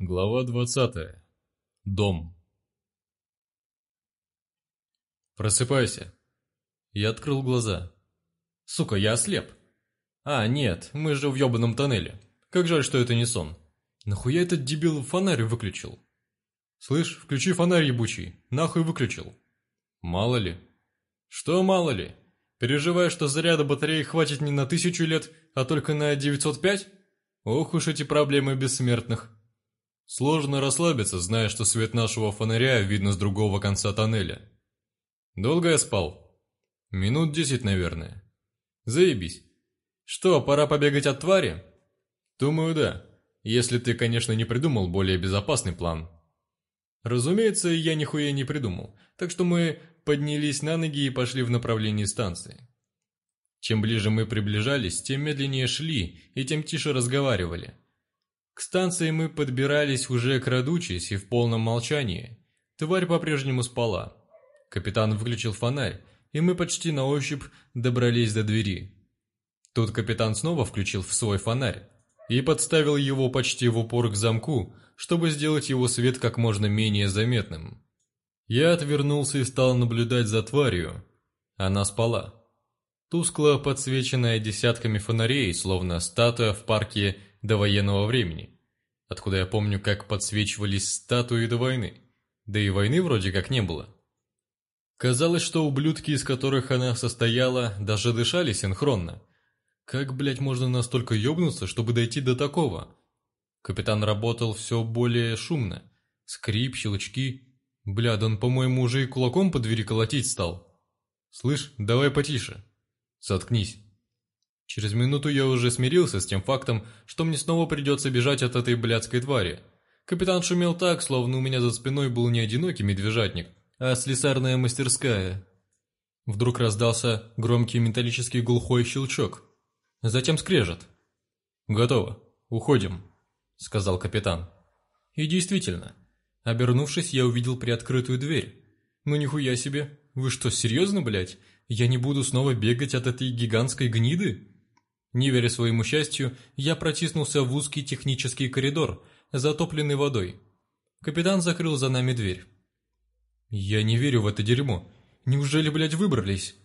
Глава двадцатая. Дом. Просыпайся. Я открыл глаза. Сука, я ослеп. А, нет, мы же в ёбаном тоннеле. Как жаль, что это не сон. Нахуя этот дебил фонарь выключил? Слышь, включи фонарь ебучий. Нахуй выключил. Мало ли. Что мало ли? Переживаешь, что заряда батареи хватит не на тысячу лет, а только на 905? Ох уж эти проблемы бессмертных. Сложно расслабиться, зная, что свет нашего фонаря видно с другого конца тоннеля. Долго я спал? Минут десять, наверное. Заебись. Что, пора побегать от твари? Думаю, да. Если ты, конечно, не придумал более безопасный план. Разумеется, я нихуя не придумал, так что мы поднялись на ноги и пошли в направлении станции. Чем ближе мы приближались, тем медленнее шли и тем тише разговаривали. К станции мы подбирались уже крадучись и в полном молчании. Тварь по-прежнему спала. Капитан выключил фонарь, и мы почти на ощупь добрались до двери. Тут капитан снова включил в свой фонарь и подставил его почти в упор к замку, чтобы сделать его свет как можно менее заметным. Я отвернулся и стал наблюдать за тварью. Она спала. Тускло подсвеченная десятками фонарей, словно статуя в парке до военного времени, откуда я помню, как подсвечивались статуи до войны. Да и войны вроде как не было. Казалось, что ублюдки, из которых она состояла, даже дышали синхронно. Как, блядь, можно настолько ёбнуться, чтобы дойти до такого? Капитан работал все более шумно. Скрип, щелчки. Бля, да он, по-моему, уже и кулаком по двери колотить стал. Слышь, давай потише. Заткнись. Через минуту я уже смирился с тем фактом, что мне снова придется бежать от этой блядской твари. Капитан шумел так, словно у меня за спиной был не одинокий медвежатник, а слесарная мастерская. Вдруг раздался громкий металлический глухой щелчок. Затем скрежет. «Готово. Уходим», — сказал капитан. И действительно, обернувшись, я увидел приоткрытую дверь. «Ну нихуя себе! Вы что, серьезно, блядь? Я не буду снова бегать от этой гигантской гниды?» Не веря своему счастью, я протиснулся в узкий технический коридор, затопленный водой. Капитан закрыл за нами дверь. «Я не верю в это дерьмо. Неужели, блядь, выбрались?»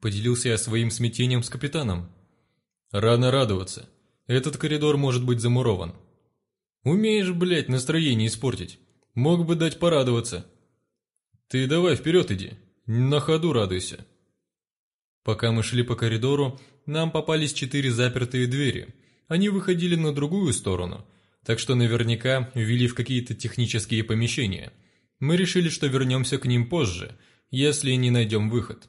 Поделился я своим смятением с капитаном. «Рано радоваться. Этот коридор может быть замурован». «Умеешь, блядь, настроение испортить. Мог бы дать порадоваться». «Ты давай вперед иди. На ходу радуйся». Пока мы шли по коридору, нам попались четыре запертые двери. Они выходили на другую сторону, так что наверняка вели в какие-то технические помещения. Мы решили, что вернемся к ним позже, если не найдем выход.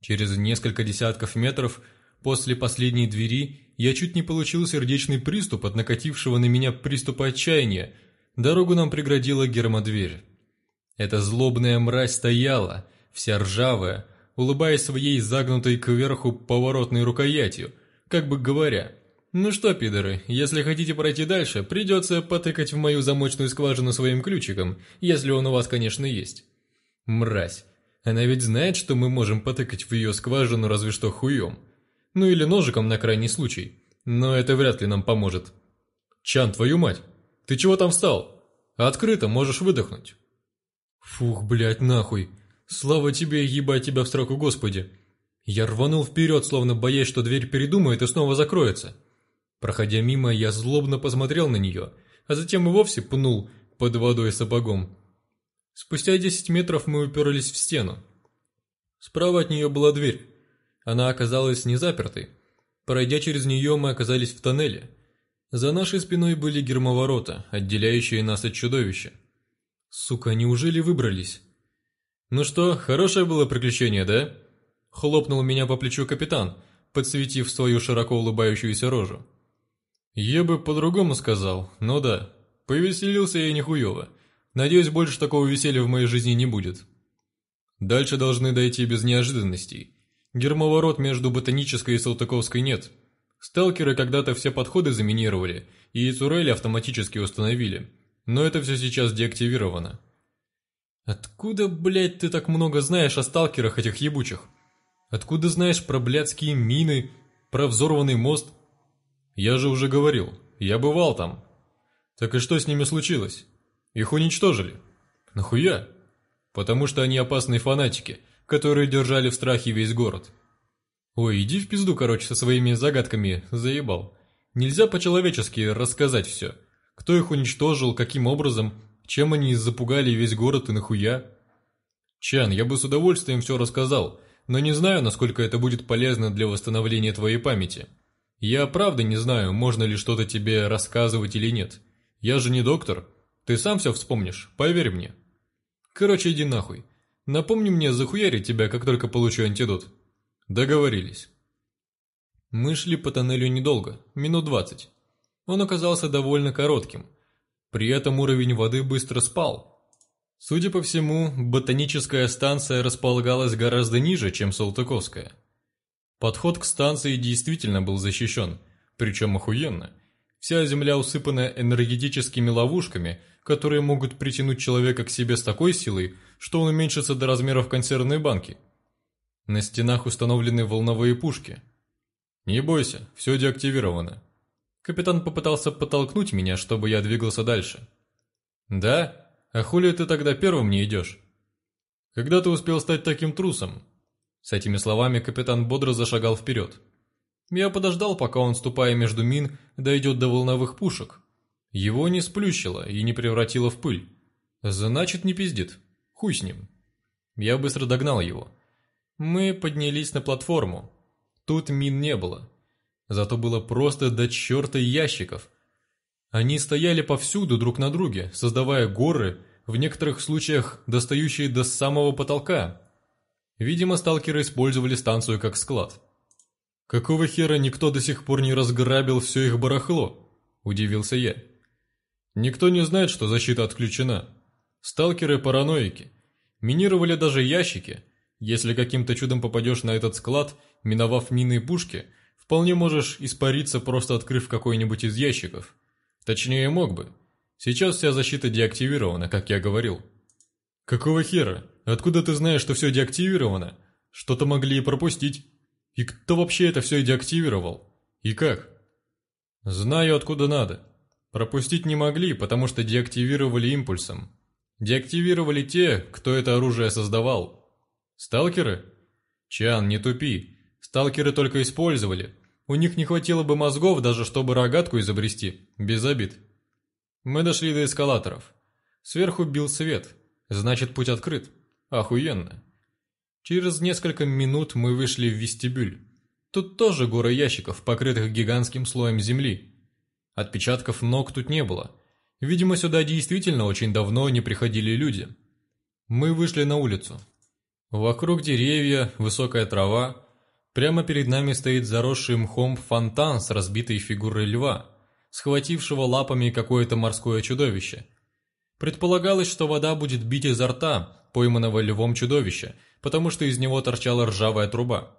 Через несколько десятков метров после последней двери я чуть не получил сердечный приступ от накатившего на меня приступа отчаяния. Дорогу нам преградила гермодверь. Эта злобная мразь стояла, вся ржавая, улыбаясь своей загнутой кверху поворотной рукоятью, как бы говоря, «Ну что, пидоры, если хотите пройти дальше, придется потыкать в мою замочную скважину своим ключиком, если он у вас, конечно, есть». Мразь. Она ведь знает, что мы можем потыкать в ее скважину разве что хуем. Ну или ножиком на крайний случай. Но это вряд ли нам поможет. Чан, твою мать, ты чего там встал? Открыто, можешь выдохнуть. Фух, блядь, нахуй. «Слава тебе, ебать тебя в строку Господи!» Я рванул вперед, словно боясь, что дверь передумает и снова закроется. Проходя мимо, я злобно посмотрел на нее, а затем и вовсе пнул под водой сапогом. Спустя десять метров мы уперлись в стену. Справа от нее была дверь. Она оказалась не запертой. Пройдя через нее, мы оказались в тоннеле. За нашей спиной были гермоворота, отделяющие нас от чудовища. Сука, неужели выбрались? «Ну что, хорошее было приключение, да?» Хлопнул меня по плечу капитан, подсветив свою широко улыбающуюся рожу. «Я бы по-другому сказал, но да, повеселился я нихуево. Надеюсь, больше такого веселья в моей жизни не будет. Дальше должны дойти без неожиданностей. Гермоворот между Ботанической и Салтыковской нет. Сталкеры когда-то все подходы заминировали, и турели автоматически установили, но это все сейчас деактивировано. «Откуда, блядь, ты так много знаешь о сталкерах этих ебучих? Откуда знаешь про блядские мины, про взорванный мост?» «Я же уже говорил, я бывал там». Так и что с ними случилось? Их уничтожили. Нахуя? Потому что они опасные фанатики, которые держали в страхе весь город. Ой, иди в пизду, короче, со своими загадками, заебал. Нельзя по-человечески рассказать все. Кто их уничтожил, каким образом, чем они запугали весь город и нахуя? Чан, я бы с удовольствием все рассказал, но не знаю, насколько это будет полезно для восстановления твоей памяти. Я правда не знаю, можно ли что-то тебе рассказывать или нет. Я же не доктор. Ты сам все вспомнишь, поверь мне. Короче, иди нахуй. Напомни мне захуярить тебя, как только получу антидот. Договорились. Мы шли по тоннелю недолго, минут двадцать. Он оказался довольно коротким. При этом уровень воды быстро спал. Судя по всему, ботаническая станция располагалась гораздо ниже, чем Салтыковская. Подход к станции действительно был защищен, причем охуенно. Вся земля усыпана энергетическими ловушками, которые могут притянуть человека к себе с такой силой, что он уменьшится до размеров консервной банки. На стенах установлены волновые пушки. «Не бойся, все деактивировано», Капитан попытался подтолкнуть меня, чтобы я двигался дальше. «Да? А хули ты тогда первым не идешь?» «Когда ты успел стать таким трусом?» С этими словами капитан бодро зашагал вперед. Я подождал, пока он, ступая между мин, дойдет до волновых пушек. Его не сплющило и не превратило в пыль. Значит, не пиздит. Хуй с ним. Я быстро догнал его. Мы поднялись на платформу. Тут мин не было. Зато было просто до черта ящиков. Они стояли повсюду друг на друге, создавая горы, в некоторых случаях достающие до самого потолка. Видимо, сталкеры использовали станцию как склад. «Какого хера никто до сих пор не разграбил все их барахло?» – удивился я. «Никто не знает, что защита отключена. Сталкеры – параноики. Минировали даже ящики. Если каким-то чудом попадешь на этот склад, миновав мины и пушки – Вполне можешь испариться, просто открыв какой-нибудь из ящиков. Точнее, мог бы. Сейчас вся защита деактивирована, как я говорил. Какого хера? Откуда ты знаешь, что все деактивировано? Что-то могли и пропустить. И кто вообще это все деактивировал? И как? Знаю, откуда надо. Пропустить не могли, потому что деактивировали импульсом. Деактивировали те, кто это оружие создавал. Сталкеры? Чан, не тупи. Сталкеры только использовали, у них не хватило бы мозгов даже, чтобы рогатку изобрести, без обид. Мы дошли до эскалаторов. Сверху бил свет, значит путь открыт. Охуенно. Через несколько минут мы вышли в вестибюль. Тут тоже гора ящиков, покрытых гигантским слоем земли. Отпечатков ног тут не было. Видимо, сюда действительно очень давно не приходили люди. Мы вышли на улицу. Вокруг деревья, высокая трава, Прямо перед нами стоит заросший мхом фонтан с разбитой фигурой льва, схватившего лапами какое-то морское чудовище. Предполагалось, что вода будет бить изо рта пойманного львом чудовища, потому что из него торчала ржавая труба.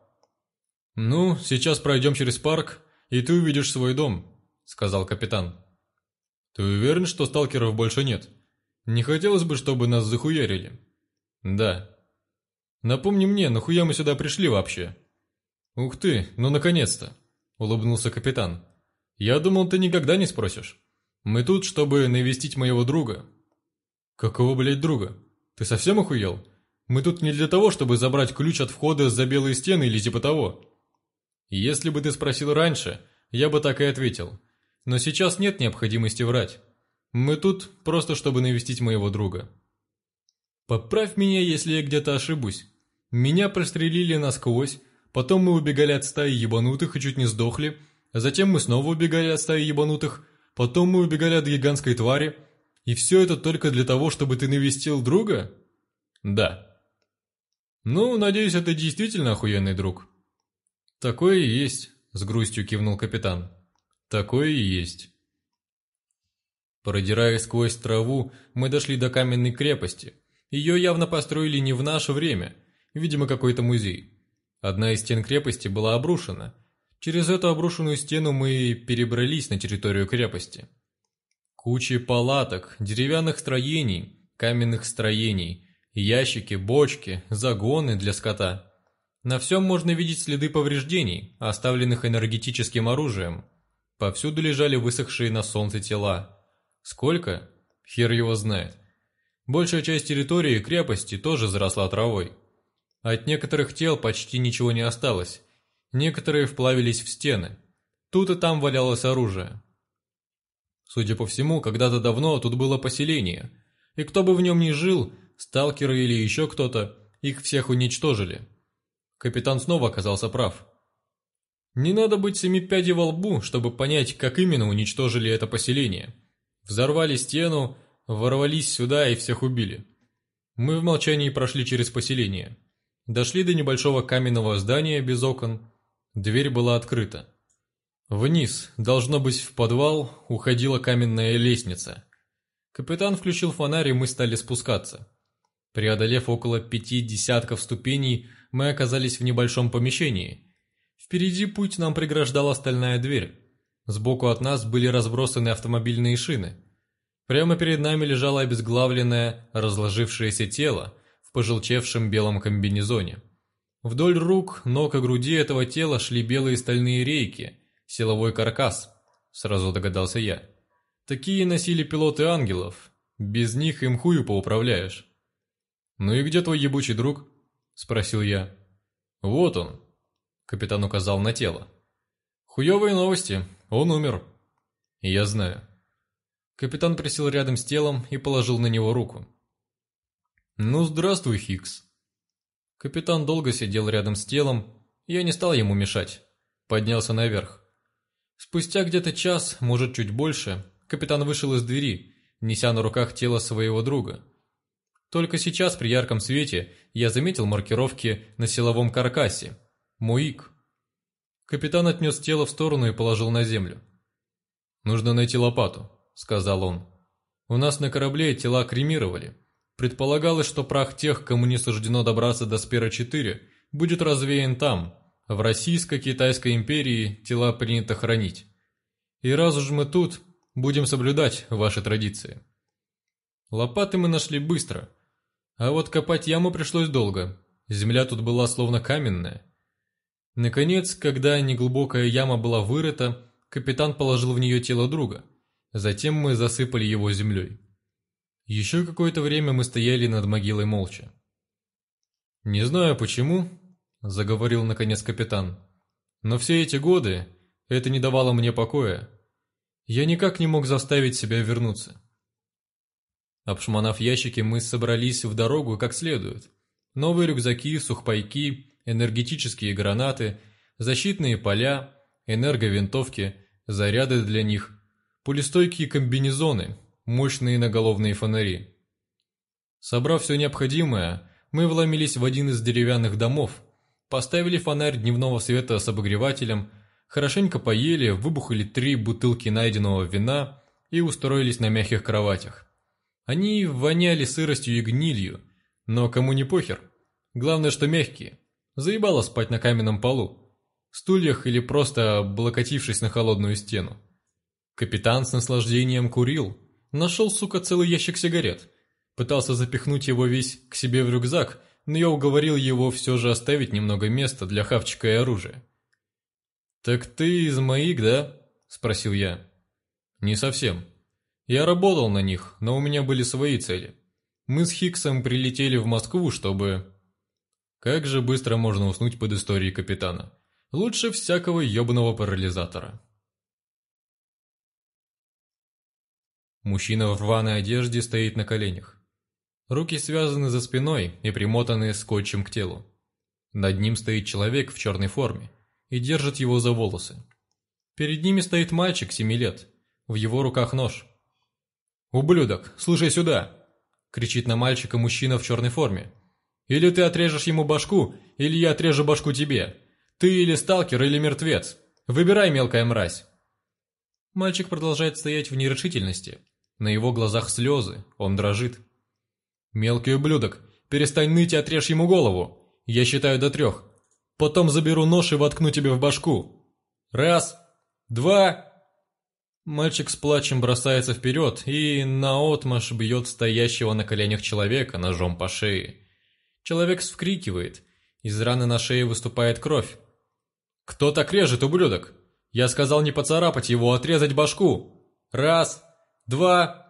«Ну, сейчас пройдем через парк, и ты увидишь свой дом», — сказал капитан. «Ты уверен, что сталкеров больше нет? Не хотелось бы, чтобы нас захуярили?» «Да». «Напомни мне, нахуя мы сюда пришли вообще?» «Ух ты, ну наконец-то!» – улыбнулся капитан. «Я думал, ты никогда не спросишь. Мы тут, чтобы навестить моего друга». «Какого, блядь, друга? Ты совсем охуел? Мы тут не для того, чтобы забрать ключ от входа за белые стены или типа того». «Если бы ты спросил раньше, я бы так и ответил. Но сейчас нет необходимости врать. Мы тут просто, чтобы навестить моего друга». «Поправь меня, если я где-то ошибусь. Меня прострелили насквозь, Потом мы убегали от стаи ебанутых и чуть не сдохли. Затем мы снова убегали от стаи ебанутых. Потом мы убегали от гигантской твари. И все это только для того, чтобы ты навестил друга? Да. Ну, надеюсь, это действительно охуенный друг. Такое и есть, с грустью кивнул капитан. Такое и есть. Продираясь сквозь траву, мы дошли до каменной крепости. Ее явно построили не в наше время, видимо, какой-то музей. Одна из стен крепости была обрушена. Через эту обрушенную стену мы перебрались на территорию крепости. Кучи палаток, деревянных строений, каменных строений, ящики, бочки, загоны для скота. На всем можно видеть следы повреждений, оставленных энергетическим оружием. Повсюду лежали высохшие на солнце тела. Сколько? Хер его знает. Большая часть территории крепости тоже заросла травой. От некоторых тел почти ничего не осталось. Некоторые вплавились в стены. Тут и там валялось оружие. Судя по всему, когда-то давно тут было поселение, и кто бы в нем ни жил, сталкеры или еще кто-то, их всех уничтожили. Капитан снова оказался прав. Не надо быть семипядей во лбу, чтобы понять, как именно уничтожили это поселение. Взорвали стену, ворвались сюда и всех убили. Мы в молчании прошли через поселение. Дошли до небольшого каменного здания без окон. Дверь была открыта. Вниз, должно быть в подвал, уходила каменная лестница. Капитан включил фонарь, и мы стали спускаться. Преодолев около пяти десятков ступеней, мы оказались в небольшом помещении. Впереди путь нам преграждала стальная дверь. Сбоку от нас были разбросаны автомобильные шины. Прямо перед нами лежало обезглавленное, разложившееся тело пожелчевшем белом комбинезоне. Вдоль рук, ног и груди этого тела шли белые стальные рейки, силовой каркас, сразу догадался я. Такие носили пилоты ангелов, без них им хую поуправляешь. «Ну и где твой ебучий друг?» – спросил я. «Вот он», – капитан указал на тело. «Хуевые новости, он умер». «Я знаю». Капитан присел рядом с телом и положил на него руку. «Ну, здравствуй, Хикс». Капитан долго сидел рядом с телом, я не стал ему мешать. Поднялся наверх. Спустя где-то час, может чуть больше, капитан вышел из двери, неся на руках тело своего друга. Только сейчас при ярком свете я заметил маркировки на силовом каркасе. МУИК. Капитан отнес тело в сторону и положил на землю. «Нужно найти лопату», — сказал он. «У нас на корабле тела кремировали. Предполагалось, что прах тех, кому не суждено добраться до Спера-4, будет развеян там. В Российско-Китайской империи тела принято хранить. И раз уж мы тут, будем соблюдать ваши традиции». Лопаты мы нашли быстро. А вот копать яму пришлось долго. Земля тут была словно каменная. Наконец, когда неглубокая яма была вырыта, капитан положил в нее тело друга. Затем мы засыпали его землей. Еще какое-то время мы стояли над могилой молча. «Не знаю почему», — заговорил наконец капитан, «но все эти годы это не давало мне покоя. Я никак не мог заставить себя вернуться». Обшмонав ящики, мы собрались в дорогу как следует. Новые рюкзаки, сухпайки, энергетические гранаты, защитные поля, энерговинтовки, заряды для них, пулестойкие комбинезоны, мощные наголовные фонари. Собрав все необходимое, мы вломились в один из деревянных домов, поставили фонарь дневного света с обогревателем, хорошенько поели, выбухали три бутылки найденного вина и устроились на мягких кроватях. Они воняли сыростью и гнилью, но кому не похер. Главное, что мягкие. Заебало спать на каменном полу, стульях или просто облокотившись на холодную стену. Капитан с наслаждением курил, нашел, сука, целый ящик сигарет. Пытался запихнуть его весь к себе в рюкзак, но я уговорил его все же оставить немного места для хавчика и оружия. «Так ты из моих, да?» – спросил я. «Не совсем. Я работал на них, но у меня были свои цели. Мы с Хиксом прилетели в Москву, чтобы...» Как же быстро можно уснуть под историей капитана. Лучше всякого ебаного парализатора. Мужчина в рваной одежде стоит на коленях. Руки связаны за спиной и примотаны скотчем к телу. Над ним стоит человек в черной форме и держит его за волосы. Перед ними стоит мальчик семи лет. В его руках нож. «Ублюдок, слушай сюда!» кричит на мальчика мужчина в черной форме. Или ты отрежешь ему башку, или я отрежу башку тебе. Ты или сталкер, или мертвец. Выбирай, мелкая мразь. Мальчик продолжает стоять в нерешительности. На его глазах слезы, он дрожит. «Мелкий ублюдок, перестань ныть и отрежь ему голову. Я считаю до трех. Потом заберу нож и воткну тебе в башку. Раз, два...» Мальчик с плачем бросается вперед и наотмашь бьет стоящего на коленях человека ножом по шее. Человек вскрикивает. Из раны на шее выступает кровь. «Кто так режет, ублюдок? Я сказал не поцарапать его, а отрезать башку. Раз, два...»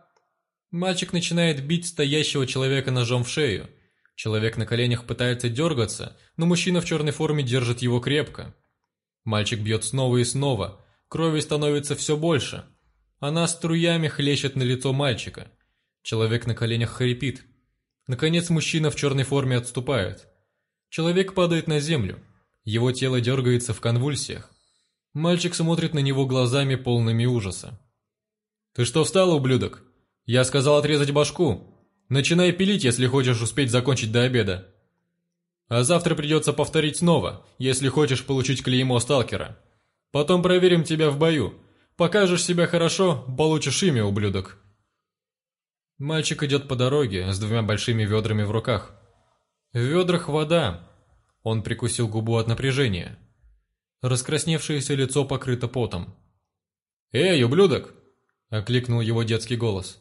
Мальчик начинает бить стоящего человека ножом в шею. Человек на коленях пытается дергаться, но мужчина в черной форме держит его крепко. Мальчик бьет снова и снова, крови становится все больше. Она струями хлещет на лицо мальчика. Человек на коленях хрипит. Наконец мужчина в черной форме отступает. Человек падает на землю. Его тело дергается в конвульсиях. Мальчик смотрит на него глазами полными ужаса. «Ты что встал, ублюдок? Я сказал отрезать башку. Начинай пилить, если хочешь успеть закончить до обеда. А завтра придется повторить снова, если хочешь получить клеймо сталкера. Потом проверим тебя в бою. Покажешь себя хорошо, получишь имя, ублюдок». Мальчик идет по дороге с двумя большими ведрами в руках. В ведрах вода. Он прикусил губу от напряжения. Раскрасневшееся лицо покрыто потом. «Эй, ублюдок!» – окликнул его детский голос.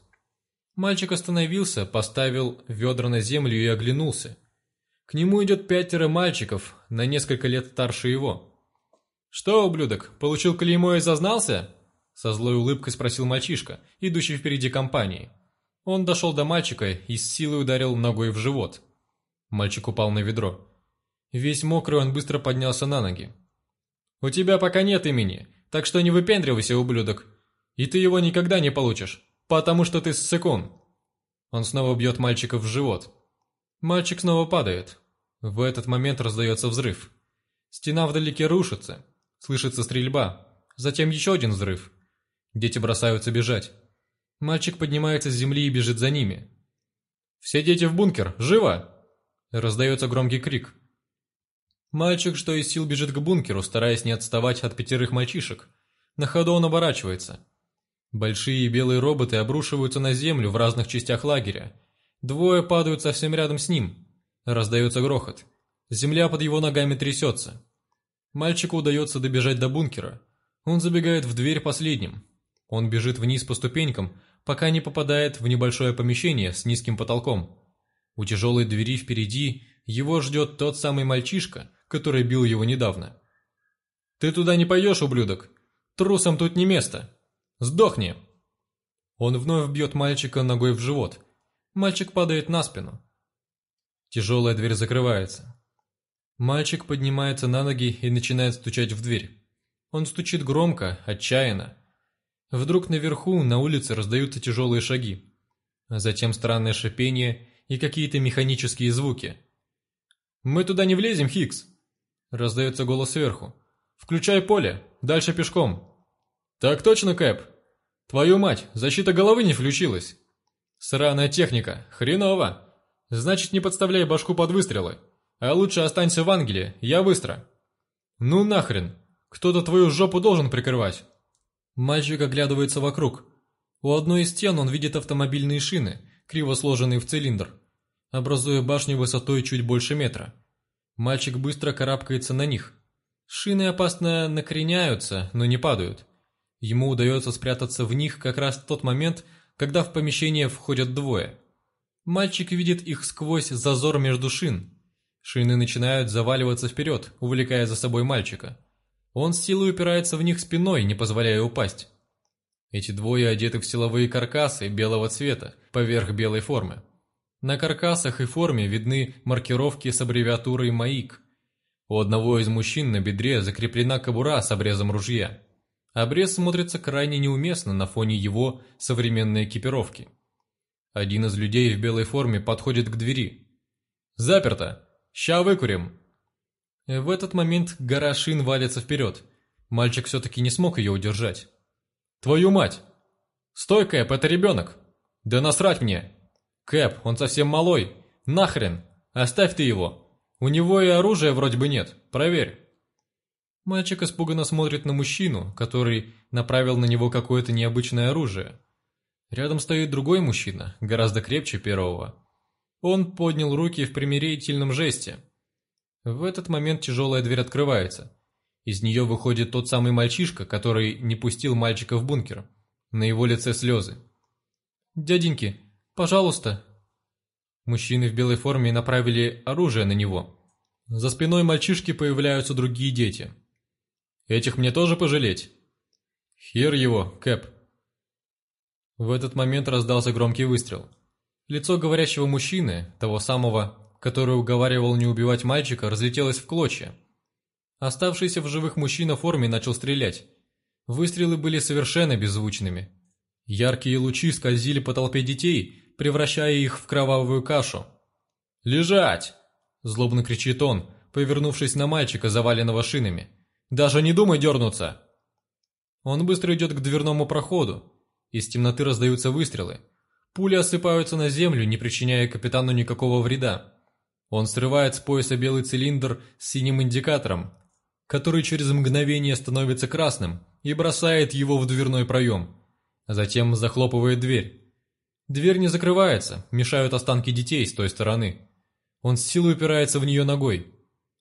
Мальчик остановился, поставил ведра на землю и оглянулся. К нему идет пятеро мальчиков, на несколько лет старше его. «Что, ублюдок, получил клеймо и зазнался?» Со злой улыбкой спросил мальчишка, идущий впереди компании. Он дошел до мальчика и с силой ударил ногой в живот. Мальчик упал на ведро. Весь мокрый он быстро поднялся на ноги. «У тебя пока нет имени, так что не выпендривайся, ублюдок. И ты его никогда не получишь, потому что ты ссыкун». Он снова бьет мальчика в живот. Мальчик снова падает. В этот момент раздается взрыв. Стена вдалеке рушится. Слышится стрельба. Затем еще один взрыв. Дети бросаются бежать. Мальчик поднимается с земли и бежит за ними. «Все дети в бункер! Живо!» Раздается громкий крик. Мальчик, что из сил, бежит к бункеру, стараясь не отставать от пятерых мальчишек. На ходу он оборачивается. Большие белые роботы обрушиваются на землю в разных частях лагеря. Двое падают совсем рядом с ним. Раздается грохот. Земля под его ногами трясется. Мальчику удается добежать до бункера. Он забегает в дверь последним. Он бежит вниз по ступенькам, пока не попадает в небольшое помещение с низким потолком. У тяжелой двери впереди его ждет тот самый мальчишка, который бил его недавно. «Ты туда не пойдешь, ублюдок! Трусам тут не место! Сдохни!» Он вновь бьет мальчика ногой в живот. Мальчик падает на спину. Тяжелая дверь закрывается. Мальчик поднимается на ноги и начинает стучать в дверь. Он стучит громко, отчаянно. Вдруг наверху, на улице, раздаются тяжелые шаги. Затем странное шипение и какие-то механические звуки. «Мы туда не влезем, Хикс!» Раздается голос сверху. «Включай поле, дальше пешком». «Так точно, Кэп. Твою мать, защита головы не включилась». «Сраная техника, хреново. Значит, не подставляй башку под выстрелы. А лучше останься в ангеле, я быстро». «Ну нахрен, кто-то твою жопу должен прикрывать». Мальчик оглядывается вокруг. У одной из стен он видит автомобильные шины, криво сложенные в цилиндр, образуя башню высотой чуть больше метра. Мальчик быстро карабкается на них. Шины опасно накреняются, но не падают. Ему удается спрятаться в них как раз в тот момент, когда в помещение входят двое. Мальчик видит их сквозь зазор между шин. Шины начинают заваливаться вперед, увлекая за собой мальчика. Он с силой упирается в них спиной, не позволяя упасть. Эти двое одеты в силовые каркасы белого цвета, поверх белой формы. На каркасах и форме видны маркировки с аббревиатурой «МАИК». У одного из мужчин на бедре закреплена кобура с обрезом ружья. Обрез смотрится крайне неуместно на фоне его современной экипировки. Один из людей в белой форме подходит к двери. «Заперто! Ща выкурим!» В этот момент гора шин валится вперед. Мальчик все-таки не смог ее удержать. «Твою мать! Стой, Кэп, это ребенок! Да насрать мне!» «Кэп, он совсем малой! Нахрен! Оставь ты его! У него и оружия вроде бы нет, проверь!» Мальчик испуганно смотрит на мужчину, который направил на него какое-то необычное оружие. Рядом стоит другой мужчина, гораздо крепче первого. Он поднял руки в примирительном жесте. В этот момент тяжелая дверь открывается. Из нее выходит тот самый мальчишка, который не пустил мальчика в бункер. На его лице слезы. «Дяденьки, «Пожалуйста». Мужчины в белой форме направили оружие на него. За спиной мальчишки появляются другие дети. «Этих мне тоже пожалеть?» «Хер его, Кэп». В этот момент раздался громкий выстрел. Лицо говорящего мужчины, того самого, который уговаривал не убивать мальчика, разлетелось в клочья. Оставшийся в живых мужчина в форме начал стрелять. Выстрелы были совершенно беззвучными. Яркие лучи скользили по толпе детей, превращая их в кровавую кашу. «Лежать!» – злобно кричит он, повернувшись на мальчика, заваленного шинами. «Даже не думай дернуться!» Он быстро идет к дверному проходу. Из темноты раздаются выстрелы. Пули осыпаются на землю, не причиняя капитану никакого вреда. Он срывает с пояса белый цилиндр с синим индикатором, который через мгновение становится красным, и бросает его в дверной проем. Затем захлопывает дверь. Дверь не закрывается, мешают останки детей с той стороны. Он с силой упирается в нее ногой.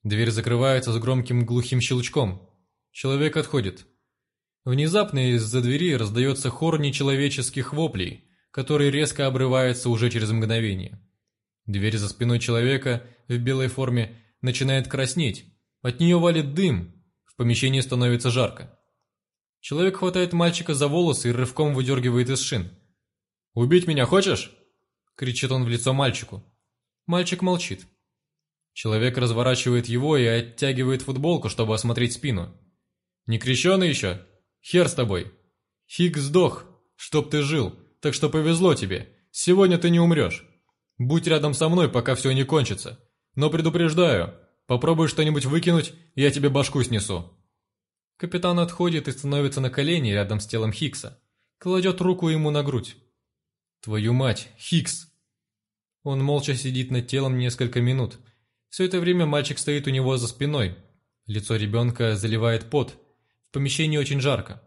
Дверь закрывается с громким глухим щелчком. Человек отходит. Внезапно из-за двери раздается хор нечеловеческих воплей, который резко обрывается уже через мгновение. Дверь за спиной человека в белой форме начинает краснеть, от нее валит дым, в помещении становится жарко. Человек хватает мальчика за волосы и рывком выдергивает из шин. «Убить меня хочешь?» – кричит он в лицо мальчику. Мальчик молчит. Человек разворачивает его и оттягивает футболку, чтобы осмотреть спину. «Не крещеный еще? Хер с тобой. Фиг сдох, чтоб ты жил, так что повезло тебе. Сегодня ты не умрешь. Будь рядом со мной, пока все не кончится. Но предупреждаю, попробуй что-нибудь выкинуть, я тебе башку снесу». Капитан отходит и становится на колени рядом с телом Хикса. Кладет руку ему на грудь. «Твою мать, Хикс!» Он молча сидит над телом несколько минут. Все это время мальчик стоит у него за спиной. Лицо ребенка заливает пот, в помещении очень жарко.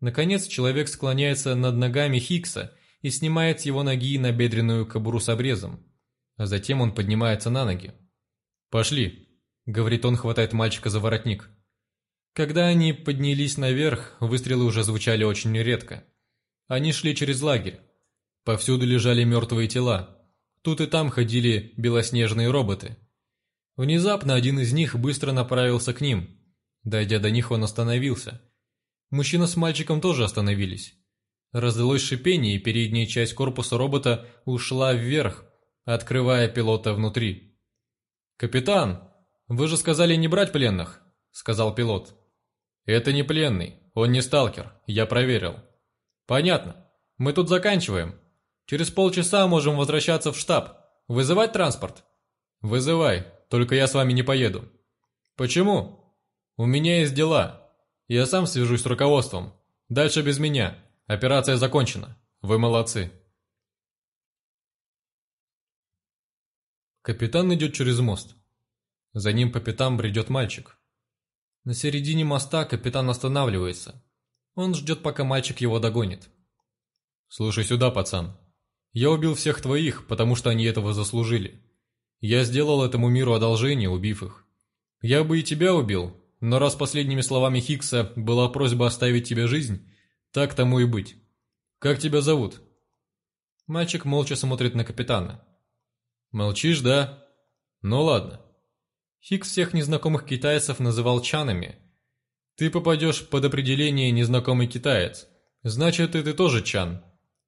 Наконец человек склоняется над ногами Хикса и снимает с его ноги набедренную кобуру с обрезом. А затем он поднимается на ноги. «Пошли», — говорит он, хватает мальчика за воротник. Когда они поднялись наверх, выстрелы уже звучали очень редко. Они шли через лагерь. Повсюду лежали мертвые тела. Тут и там ходили белоснежные роботы. Внезапно один из них быстро направился к ним. Дойдя до них, он остановился. Мужчина с мальчиком тоже остановились. Раздалось шипение, и передняя часть корпуса робота ушла вверх, открывая пилота внутри. «Капитан, вы же сказали не брать пленных», — сказал пилот. «Это не пленный, он не сталкер, я проверил». «Понятно. Мы тут заканчиваем. Через полчаса можем возвращаться в штаб. Вызывать транспорт?» «Вызывай, только я с вами не поеду». «Почему?» «У меня есть дела. Я сам свяжусь с руководством. Дальше без меня. Операция закончена. Вы молодцы». Капитан идет через мост. За ним по пятам бредет мальчик. На середине моста капитан останавливается. Он ждет, пока мальчик его догонит. «Слушай сюда, пацан. Я убил всех твоих, потому что они этого заслужили. Я сделал этому миру одолжение, убив их. Я бы и тебя убил, но раз последними словами Хикса была просьба оставить тебе жизнь, так тому и быть. Как тебя зовут?» Мальчик молча смотрит на капитана. «Молчишь, да? Ну ладно». Хикс всех незнакомых китайцев называл чанами. «Ты попадешь под определение «незнакомый китаец». Значит, и ты тоже чан.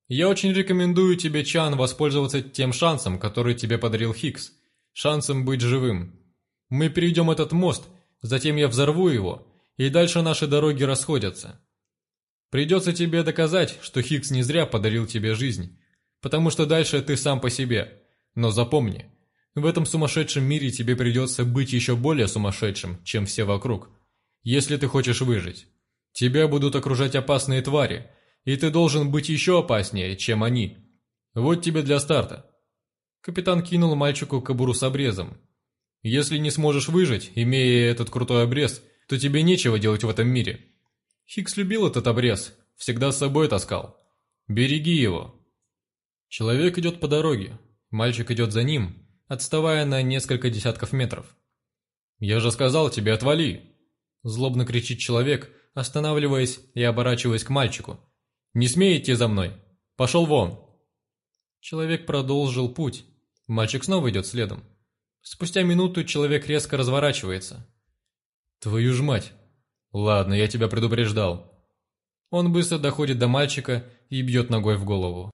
Я очень рекомендую тебе, чан, воспользоваться тем шансом, который тебе подарил Хикс. Шансом быть живым. Мы перейдем этот мост – Затем я взорву его, и дальше наши дороги расходятся. Придется тебе доказать, что Хикс не зря подарил тебе жизнь, потому что дальше ты сам по себе. Но запомни, в этом сумасшедшем мире тебе придется быть еще более сумасшедшим, чем все вокруг, если ты хочешь выжить. Тебя будут окружать опасные твари, и ты должен быть еще опаснее, чем они. Вот тебе для старта. Капитан кинул мальчику кобуру с обрезом, если не сможешь выжить, имея этот крутой обрез, то тебе нечего делать в этом мире. Хикс любил этот обрез, всегда с собой таскал. Береги его. Человек идет по дороге, мальчик идет за ним, отставая на несколько десятков метров. «Я же сказал тебе, отвали!» Злобно кричит человек, останавливаясь и оборачиваясь к мальчику. «Не смей идти за мной! Пошел вон!» Человек продолжил путь. Мальчик снова идет следом. Спустя минуту человек резко разворачивается. «Твою ж мать! Ладно, я тебя предупреждал». Он быстро доходит до мальчика и бьет ногой в голову.